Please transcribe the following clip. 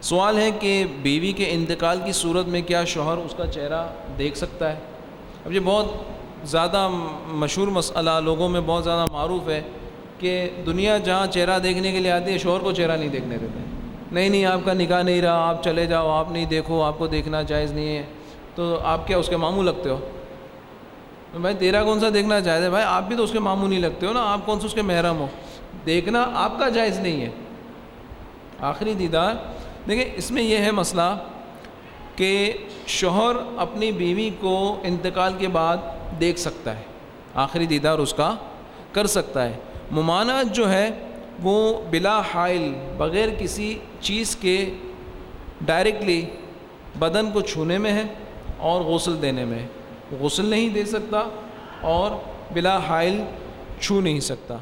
سوال ہے کہ بیوی کے انتقال کی صورت میں کیا شوہر اس کا چہرہ دیکھ سکتا ہے؟ اب یہ بہت زیادہ مشہور مسئلہ لوگوں میں بہت زیادہ معروف ہے کہ دنیا جہاں چہرہ دیکھنے کے لیے آتی ہے، شوہر کو چہرہ نہیں دیکھنے دیتے۔ نہیں نہیں، آپ کا نکاح نہیں رہا، آپ چلے جاؤ، آپ نہیں دیکھو، آپ کو دیکھنا جائز نہیں ہے۔ تو آپ کیا اس کے ماموں لگتے ہو؟ بھائی، تیرا کون سا دیکھنا جائز ہے؟ بھائی، آپ بھی تو اس کے ماموں نہیں لگتے ہو نا، آپ کون سا اس کے محرم ہو؟ دیکھنا آپ کا جائز نہیں ہے۔ آخری دیدار دیکھیں، اس میں یہ ہے مسئلہ کہ شوہر اپنی بیوی کو انتقال کے بعد دیکھ سکتا ہے، آخری دیدار اس کا کر سکتا ہے۔ ممانعت جو ہے، وہ بلا حائل، بغیر کسی چیز کے ڈائریکٹلی بدن کو چھونے میں ہے اور غسل دینے میں ہے۔ غسل نہیں دے سکتا اور بلا حائل چھو نہیں سکتا۔